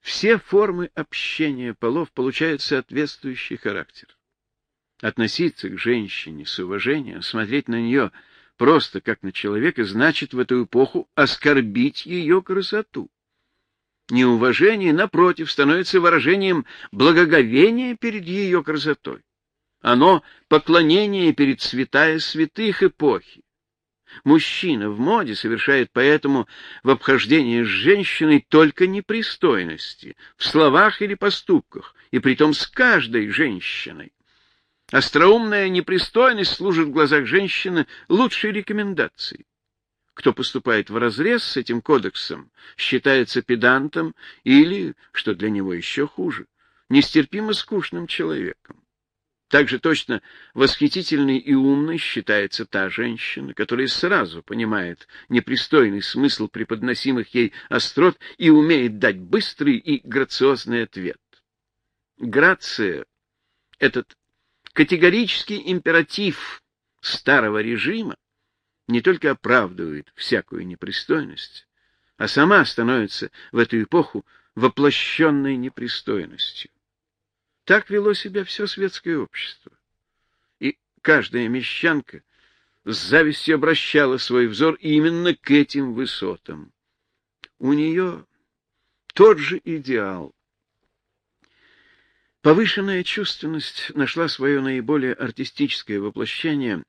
все формы общения полов получают соответствующий характер. Относиться к женщине с уважением, смотреть на нее просто как на человека, значит в эту эпоху оскорбить ее красоту. Неуважение, напротив, становится выражением благоговения перед ее красотой. Оно — поклонение перед святая святых эпохи. Мужчина в моде совершает поэтому в обхождении с женщиной только непристойности, в словах или поступках, и притом с каждой женщиной. Остроумная непристойность служит в глазах женщины лучшей рекомендацией. Кто поступает вразрез с этим кодексом, считается педантом или, что для него еще хуже, нестерпимо скучным человеком. Также точно восхитительной и умной считается та женщина, которая сразу понимает непристойный смысл преподносимых ей острот и умеет дать быстрый и грациозный ответ. Грация — этот категорический императив старого режима, не только оправдывает всякую непристойность, а сама становится в эту эпоху воплощенной непристойностью. Так вело себя все светское общество. И каждая мещанка с завистью обращала свой взор именно к этим высотам. У нее тот же идеал. Повышенная чувственность нашла свое наиболее артистическое воплощение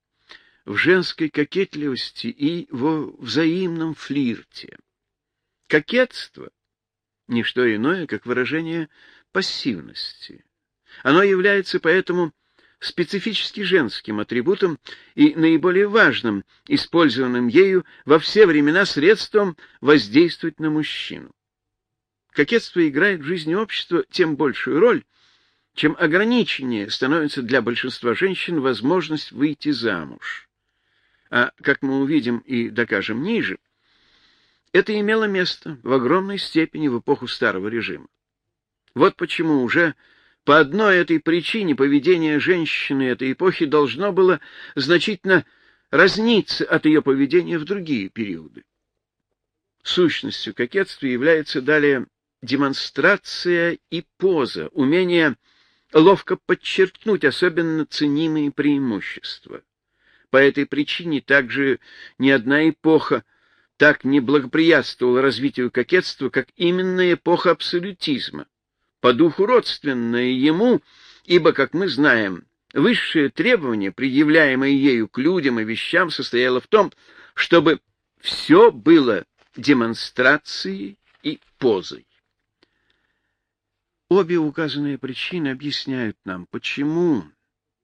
в женской кокетливости и во взаимном флирте. Кокетство — не что иное, как выражение пассивности. Оно является поэтому специфически женским атрибутом и наиболее важным, использованным ею во все времена средством воздействовать на мужчину. Кокетство играет в жизни общества тем большую роль, чем ограниченнее становится для большинства женщин возможность выйти замуж. А, как мы увидим и докажем ниже, это имело место в огромной степени в эпоху старого режима. Вот почему уже по одной этой причине поведение женщины этой эпохи должно было значительно разниться от ее поведения в другие периоды. Сущностью кокетства является далее демонстрация и поза, умение ловко подчеркнуть особенно ценимые преимущества. По этой причине также ни одна эпоха так не благоприятствовала развитию кокетства, как именно эпоха абсолютизма по духу родственное ему, ибо, как мы знаем, высшее требование, предъявляемое ею к людям и вещам, состояло в том, чтобы все было демонстрацией и позой. Обе указанные причины объясняют нам, почему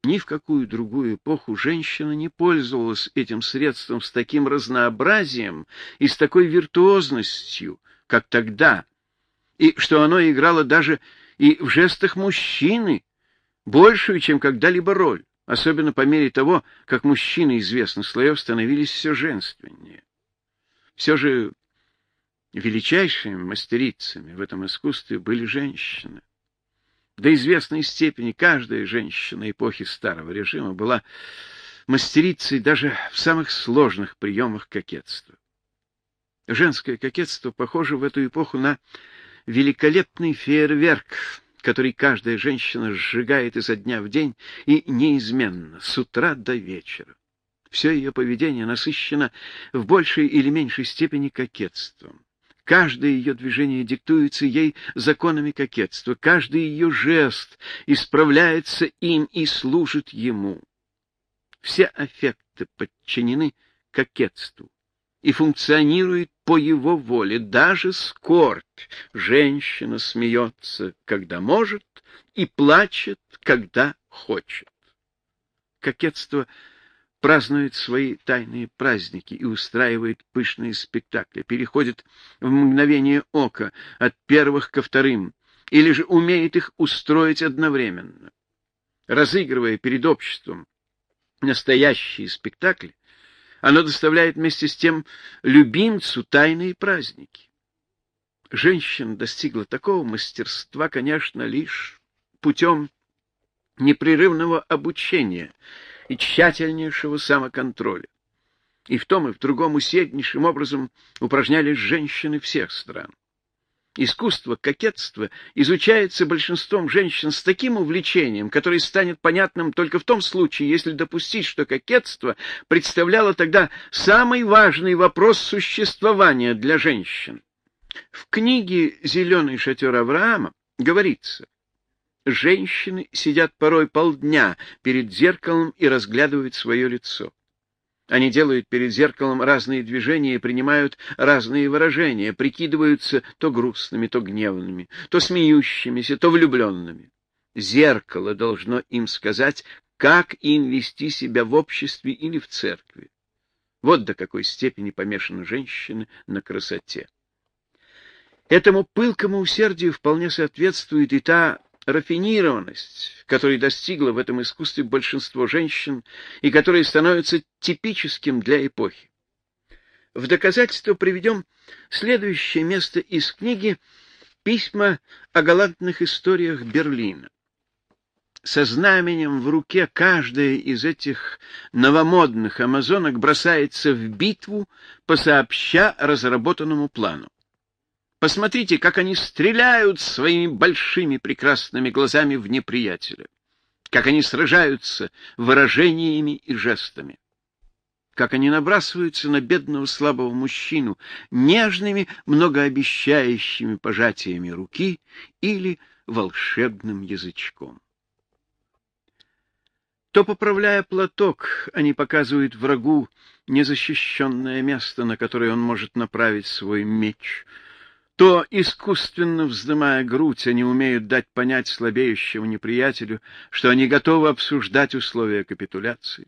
ни в какую другую эпоху женщина не пользовалась этим средством с таким разнообразием и с такой виртуозностью, как тогда, и что оно играло даже и в жестах мужчины большую, чем когда-либо роль, особенно по мере того, как мужчины известных слоев становились все женственнее. Все же величайшими мастерицами в этом искусстве были женщины. До известной степени каждая женщина эпохи старого режима была мастерицей даже в самых сложных приемах кокетства. Женское кокетство похоже в эту эпоху на великолепный фейерверк, который каждая женщина сжигает изо дня в день и неизменно, с утра до вечера. Все ее поведение насыщено в большей или меньшей степени кокетством. Каждое ее движение диктуется ей законами кокетства, каждый ее жест исправляется им и служит ему. Все аффекты подчинены кокетству и функционируют по его воле. Даже скорбь. Женщина смеется, когда может, и плачет, когда хочет. Кокетство празднует свои тайные праздники и устраивает пышные спектакли, переходит в мгновение ока от первых ко вторым, или же умеет их устроить одновременно. Разыгрывая перед обществом настоящие спектакли, оно доставляет вместе с тем любимцу тайные праздники. Женщина достигла такого мастерства, конечно, лишь путем непрерывного обучения и тщательнейшего самоконтроля. И в том и в другом усерднейшим образом упражнялись женщины всех стран. Искусство кокетства изучается большинством женщин с таким увлечением, которое станет понятным только в том случае, если допустить, что кокетство представляло тогда самый важный вопрос существования для женщин. В книге «Зеленый шатер Авраама» говорится, женщины сидят порой полдня перед зеркалом и разглядывают свое лицо. Они делают перед зеркалом разные движения принимают разные выражения, прикидываются то грустными, то гневными, то смеющимися, то влюбленными. Зеркало должно им сказать, как им вести себя в обществе или в церкви. Вот до какой степени помешаны женщины на красоте. Этому пылкому усердию вполне соответствует и та рафинированность, которой достигло в этом искусстве большинство женщин и которая становится типическим для эпохи. В доказательство приведем следующее место из книги «Письма о галантных историях Берлина». Со знаменем в руке каждая из этих новомодных амазонок бросается в битву по сообща разработанному плану. Посмотрите, как они стреляют своими большими прекрасными глазами в неприятеля, как они сражаются выражениями и жестами, как они набрасываются на бедного слабого мужчину нежными, многообещающими пожатиями руки или волшебным язычком. То, поправляя платок, они показывают врагу незащищенное место, на которое он может направить свой меч — то, искусственно вздымая грудь, они умеют дать понять слабеющему неприятелю, что они готовы обсуждать условия капитуляции.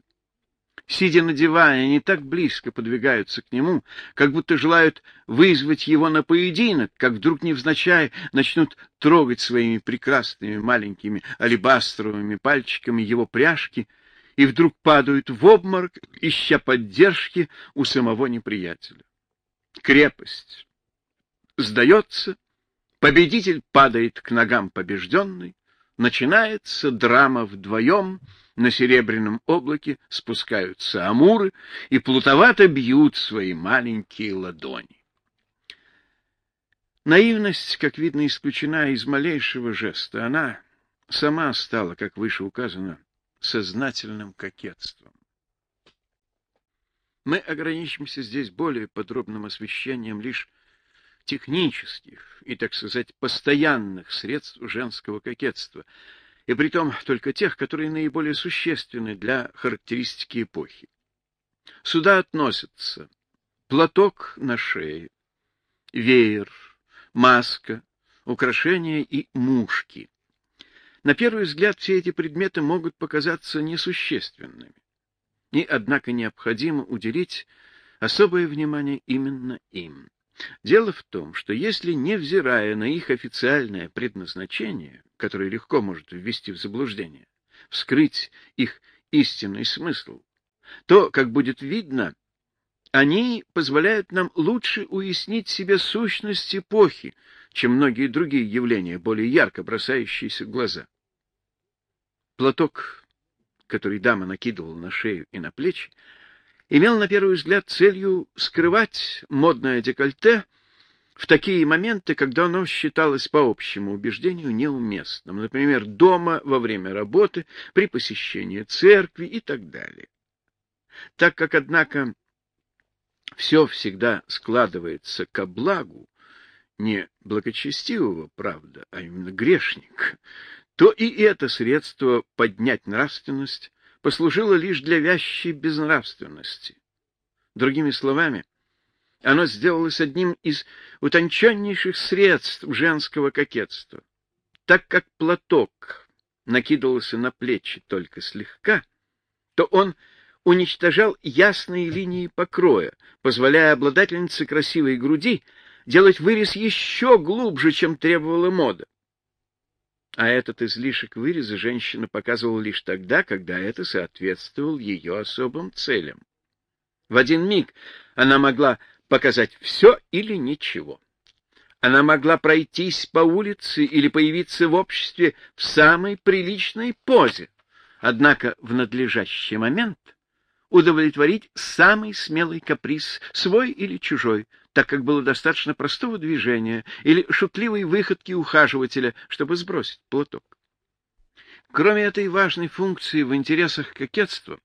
Сидя на диване, они так близко подвигаются к нему, как будто желают вызвать его на поединок, как вдруг невзначай начнут трогать своими прекрасными маленькими алебастровыми пальчиками его пряжки и вдруг падают в обморок, ища поддержки у самого неприятеля. Крепость, сдается, победитель падает к ногам побежденной, начинается драма вдвоем, на серебряном облаке спускаются амуры и плутовато бьют свои маленькие ладони. Наивность, как видно, исключена из малейшего жеста. Она сама стала, как выше указано, сознательным кокетством. Мы ограничимся здесь более подробным освещением лишь технических и, так сказать, постоянных средств женского кокетства, и притом только тех, которые наиболее существенны для характеристики эпохи. Сюда относятся платок на шее, веер, маска, украшения и мушки. На первый взгляд все эти предметы могут показаться несущественными, и, однако, необходимо уделить особое внимание именно им. Дело в том, что если, невзирая на их официальное предназначение, которое легко может ввести в заблуждение, вскрыть их истинный смысл, то, как будет видно, они позволяют нам лучше уяснить себе сущность эпохи, чем многие другие явления, более ярко бросающиеся в глаза. Платок, который дама накидывала на шею и на плечи, имел на первый взгляд целью скрывать модное декольте в такие моменты, когда оно считалось по общему убеждению неуместным, например, дома во время работы, при посещении церкви и так далее. Так как, однако, все всегда складывается ко благу, не благочестивого, правда, а именно грешник, то и это средство поднять нравственность послужило лишь для вящей безнравственности. Другими словами, оно сделалось одним из утонченнейших средств женского кокетства. Так как платок накидывался на плечи только слегка, то он уничтожал ясные линии покроя, позволяя обладательнице красивой груди делать вырез еще глубже, чем требовала мода. А этот излишек выреза женщина показывала лишь тогда, когда это соответствовало ее особым целям. В один миг она могла показать все или ничего. Она могла пройтись по улице или появиться в обществе в самой приличной позе. Однако в надлежащий момент удовлетворить самый смелый каприз, свой или чужой, так как было достаточно простого движения или шутливой выходки ухаживателя, чтобы сбросить платок. Кроме этой важной функции в интересах кокетства,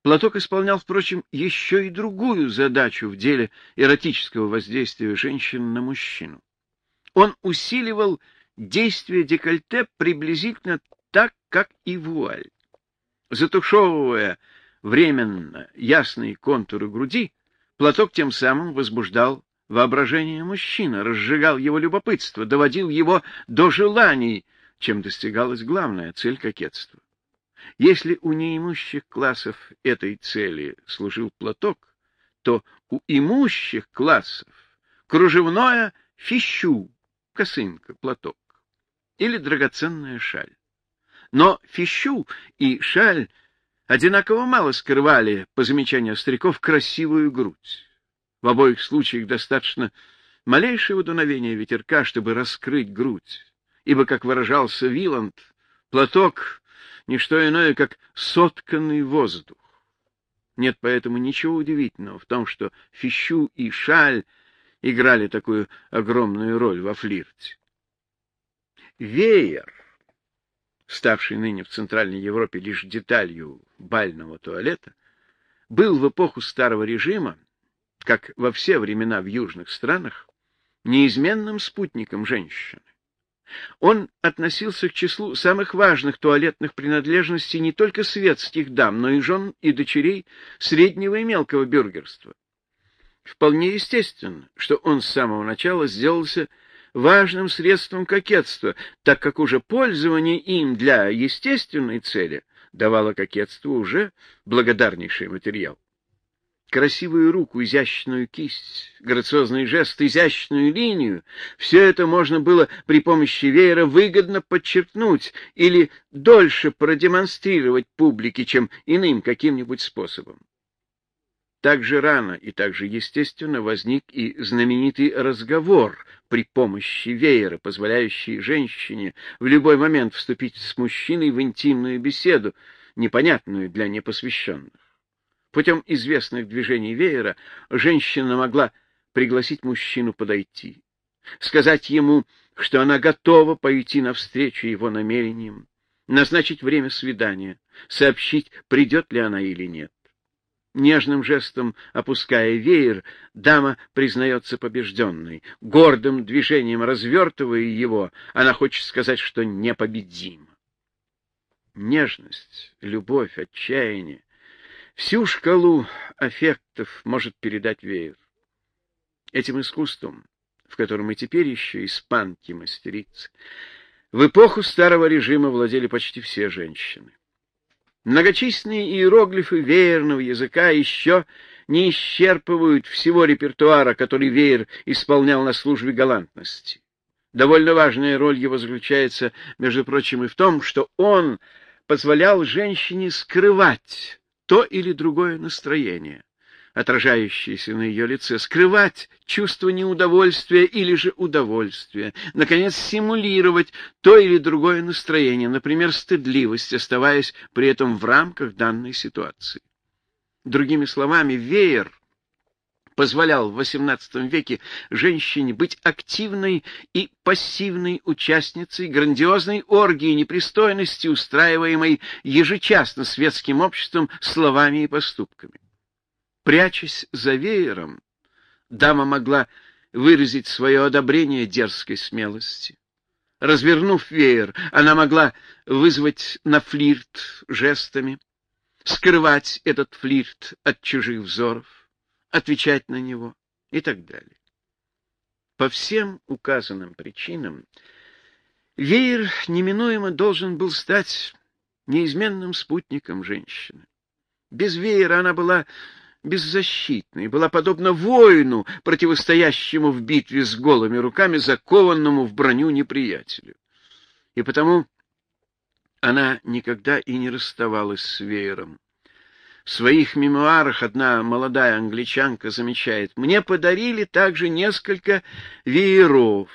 платок исполнял, впрочем, еще и другую задачу в деле эротического воздействия женщин на мужчину. Он усиливал действие декольте приблизительно так, как и вуаль. Затушевывая временно ясные контуры груди, платок тем самым возбуждал воображение мужчины, разжигал его любопытство, доводил его до желаний, чем достигалась главная цель кокетства. Если у неимущих классов этой цели служил платок, то у имущих классов кружевное фищу, косынка, платок или драгоценная шаль. Но фищу и шаль одинаково мало скрывали, по замечанию стариков, красивую грудь. В обоих случаях достаточно малейшего дуновения ветерка, чтобы раскрыть грудь, ибо, как выражался Виланд, платок — не что иное, как сотканный воздух. Нет поэтому ничего удивительного в том, что фищу и шаль играли такую огромную роль во флирте. Веер, ставший ныне в Центральной Европе лишь деталью бального туалета, был в эпоху старого режима, как во все времена в южных странах, неизменным спутником женщины. Он относился к числу самых важных туалетных принадлежностей не только светских дам, но и жен и дочерей среднего и мелкого бюргерства. Вполне естественно, что он с самого начала сделался важным средством кокетства, так как уже пользование им для естественной цели давало кокетству уже благодарнейший материал красивую руку, изящную кисть, грациозный жест, изящную линию — все это можно было при помощи веера выгодно подчеркнуть или дольше продемонстрировать публике, чем иным каким-нибудь способом. Так же рано и так же естественно возник и знаменитый разговор при помощи веера, позволяющий женщине в любой момент вступить с мужчиной в интимную беседу, непонятную для непосвященных. Путем известных движений веера женщина могла пригласить мужчину подойти, сказать ему, что она готова пойти навстречу его намерениям, назначить время свидания, сообщить, придет ли она или нет. Нежным жестом опуская веер, дама признается побежденной. Гордым движением развертывая его, она хочет сказать, что непобедима. Нежность, любовь, отчаяние Всю шкалу аффектов может передать веер. Этим искусством, в котором и теперь еще испанки мастерицы, в эпоху старого режима владели почти все женщины. Многочисленные иероглифы веерного языка еще не исчерпывают всего репертуара, который веер исполнял на службе галантности. Довольно важная роль его заключается, между прочим, и в том, что он позволял женщине скрывать то или другое настроение, отражающееся на ее лице, скрывать чувство неудовольствия или же удовольствия, наконец, симулировать то или другое настроение, например, стыдливость, оставаясь при этом в рамках данной ситуации. Другими словами, веер позволял в XVIII веке женщине быть активной и пассивной участницей грандиозной оргии непристойности, устраиваемой ежечасно светским обществом словами и поступками. Прячась за веером, дама могла выразить свое одобрение дерзкой смелости. Развернув веер, она могла вызвать на флирт жестами, скрывать этот флирт от чужих взоров отвечать на него и так далее. По всем указанным причинам веер неминуемо должен был стать неизменным спутником женщины. Без веера она была беззащитной, была подобна воину, противостоящему в битве с голыми руками, закованному в броню неприятелю. И потому она никогда и не расставалась с веером. В своих мемуарах одна молодая англичанка замечает, «Мне подарили также несколько вееров.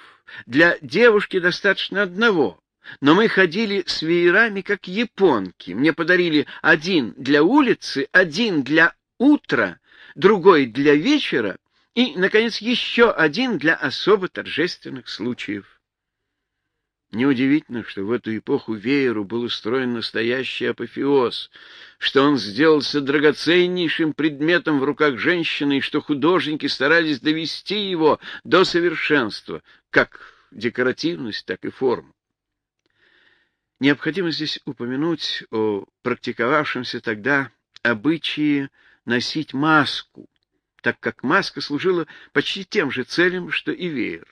Для девушки достаточно одного, но мы ходили с веерами, как японки. Мне подарили один для улицы, один для утра, другой для вечера и, наконец, еще один для особо торжественных случаев. Неудивительно, что в эту эпоху вееру был устроен настоящий апофеоз, что он сделался драгоценнейшим предметом в руках женщины и что художники старались довести его до совершенства, как декоративность, так и форму. Необходимо здесь упомянуть о практиковавшемся тогда обычае носить маску, так как маска служила почти тем же целям, что и веер.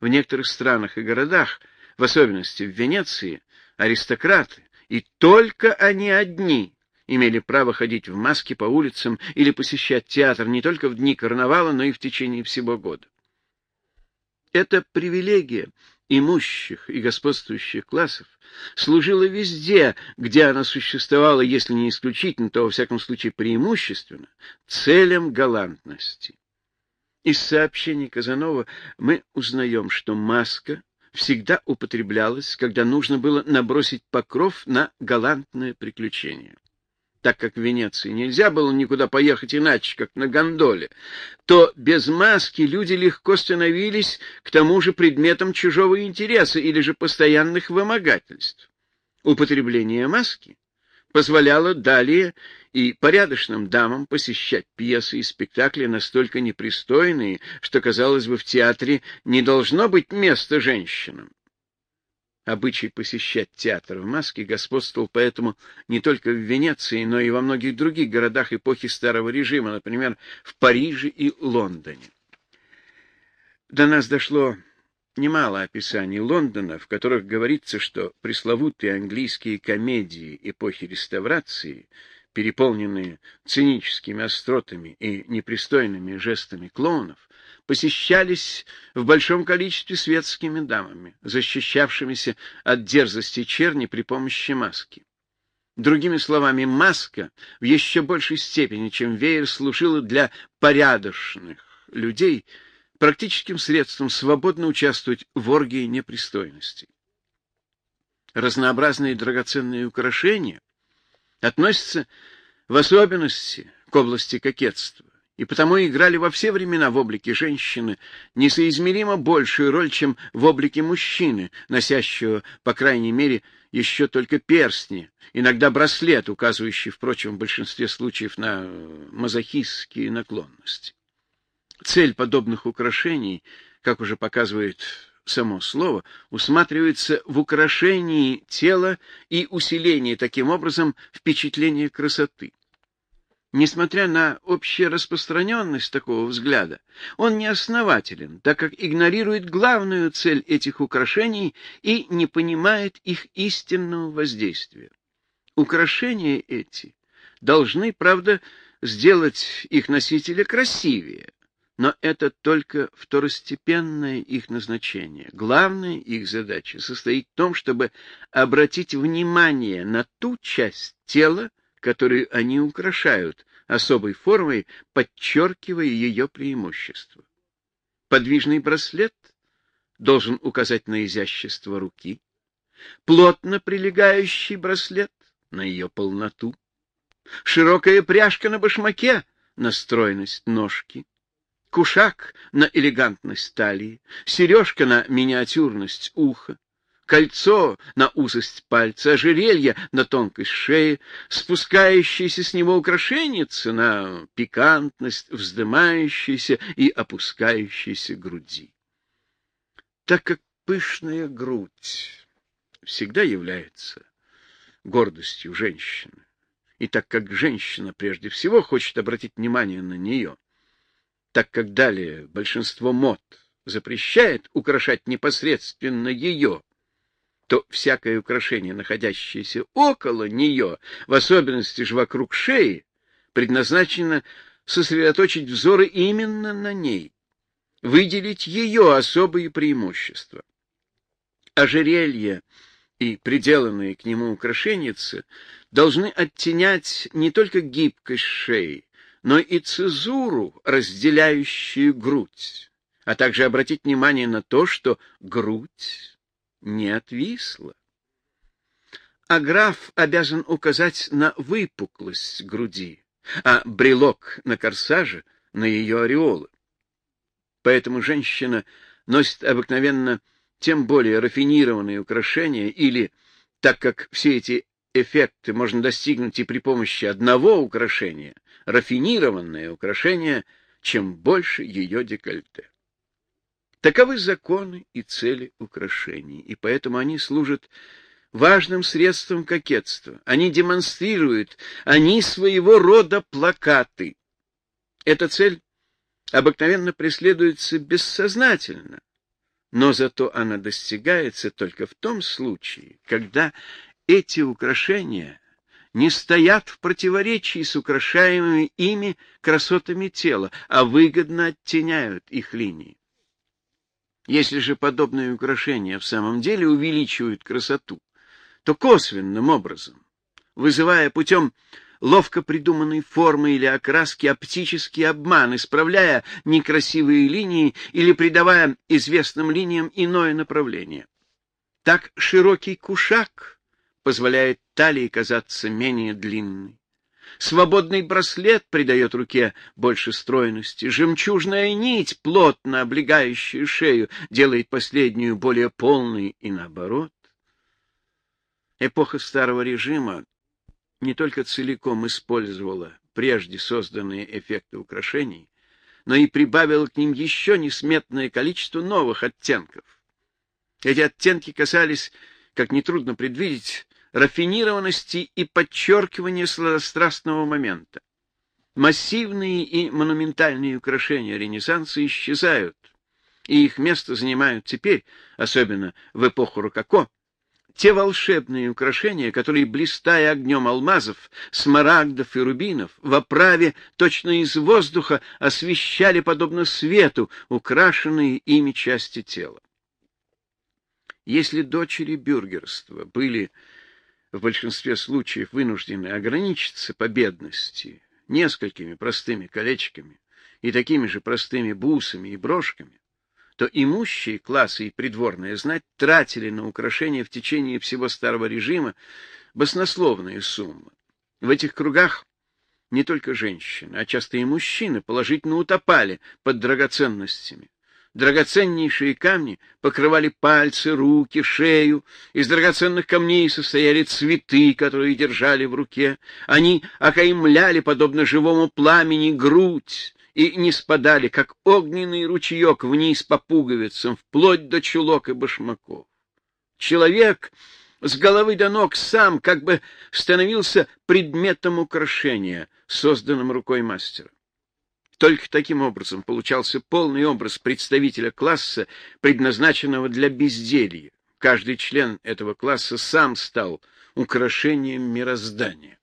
В некоторых странах и городах – в особенности в Венеции, аристократы, и только они одни имели право ходить в маске по улицам или посещать театр не только в дни карнавала, но и в течение всего года. Эта привилегия имущих и господствующих классов служила везде, где она существовала, если не исключительно, то, во всяком случае, преимущественно, целям галантности. Из сообщений Казанова мы узнаем, что маска всегда употреблялась, когда нужно было набросить покров на галантное приключение. Так как в Венеции нельзя было никуда поехать иначе, как на гондоле, то без маски люди легко становились к тому же предметом чужого интереса или же постоянных вымогательств. Употребление маски позволяло далее и порядочным дамам посещать пьесы и спектакли настолько непристойные, что, казалось бы, в театре не должно быть места женщинам. Обычай посещать театр в маске господствовал поэтому не только в Венеции, но и во многих других городах эпохи старого режима, например, в Париже и Лондоне. До нас дошло немало описаний Лондона, в которых говорится, что пресловутые английские комедии эпохи реставрации — переполненные циническими остротами и непристойными жестами клоунов, посещались в большом количестве светскими дамами, защищавшимися от дерзости черни при помощи маски. Другими словами, маска в еще большей степени, чем веер, служила для порядочных людей практическим средством свободно участвовать в оргии непристойностей. Разнообразные драгоценные украшения относятся в особенности к области кокетства, и потому играли во все времена в облике женщины несоизмеримо большую роль, чем в облике мужчины, носящего, по крайней мере, еще только перстни, иногда браслет, указывающий, впрочем, в большинстве случаев на мазохистские наклонности. Цель подобных украшений, как уже показывает само слово усматривается в украшении тела и усилении таким образом впечатления красоты. Несмотря на общераспространенность такого взгляда, он не основателен, так как игнорирует главную цель этих украшений и не понимает их истинного воздействия. Украшения эти должны, правда, сделать их носителя красивее, но это только второстепенное их назначение. Главная их задача состоит в том, чтобы обратить внимание на ту часть тела, которую они украшают, особой формой подчеркивая ее преимущество. Подвижный браслет должен указать на изящество руки, плотно прилегающий браслет — на ее полноту, широкая пряжка на башмаке — на стройность ножки, кушак на элегантность талии, сережка на миниатюрность уха, кольцо на узость пальца, ожерелье на тонкость шеи, спускающиеся с него украшенницы на пикантность, вздымающейся и опускающейся груди. Так как пышная грудь всегда является гордостью женщины, и так как женщина прежде всего хочет обратить внимание на нее, так как далее большинство мод запрещает украшать непосредственно ее, то всякое украшение, находящееся около нее, в особенности же вокруг шеи, предназначено сосредоточить взоры именно на ней, выделить ее особые преимущества. Ожерелье и приделанные к нему украшенницы должны оттенять не только гибкость шеи, но и цезуру, разделяющую грудь, а также обратить внимание на то, что грудь не отвисла. А граф обязан указать на выпуклость груди, а брелок на корсаже — на ее ореолы. Поэтому женщина носит обыкновенно тем более рафинированные украшения или, так как все эти эффекты можно достигнуть и при помощи одного украшения, рафинированное украшение, чем больше ее декольте. Таковы законы и цели украшений, и поэтому они служат важным средством кокетства. Они демонстрируют, они своего рода плакаты. Эта цель обыкновенно преследуется бессознательно, но зато она достигается только в том случае, когда эти украшения не стоят в противоречии с украшаемыми ими красотами тела, а выгодно оттеняют их линии. Если же подобные украшения в самом деле увеличивают красоту, то косвенным образом, вызывая путем ловко придуманной формы или окраски оптический обман, исправляя некрасивые линии или придавая известным линиям иное направление. Так широкий кушак позволяет талии казаться менее длинной. Свободный браслет придает руке больше стройности. Жемчужная нить, плотно облегающая шею, делает последнюю более полной и наоборот. Эпоха старого режима не только целиком использовала прежде созданные эффекты украшений, но и прибавила к ним еще несметное количество новых оттенков. Эти оттенки касались, как нетрудно предвидеть, рафинированности и подчеркивания сладострастного момента. Массивные и монументальные украшения Ренессанса исчезают, и их место занимают теперь, особенно в эпоху рококо, те волшебные украшения, которые, блистая огнем алмазов, смарагдов и рубинов, в оправе точно из воздуха освещали, подобно свету, украшенные ими части тела. Если дочери бюргерства были в большинстве случаев вынуждены ограничиться по бедности несколькими простыми колечками и такими же простыми бусами и брошками, то имущие классы и придворная знать тратили на украшения в течение всего старого режима баснословные суммы. В этих кругах не только женщины, а часто и мужчины положительно утопали под драгоценностями. Драгоценнейшие камни покрывали пальцы, руки, шею. Из драгоценных камней состояли цветы, которые держали в руке. Они окаймляли, подобно живому пламени, грудь, и не спадали, как огненный ручеек вниз по пуговицам, вплоть до чулок и башмаков. Человек с головы до ног сам как бы становился предметом украшения, созданным рукой мастера. Только таким образом получался полный образ представителя класса, предназначенного для безделья. Каждый член этого класса сам стал украшением мироздания.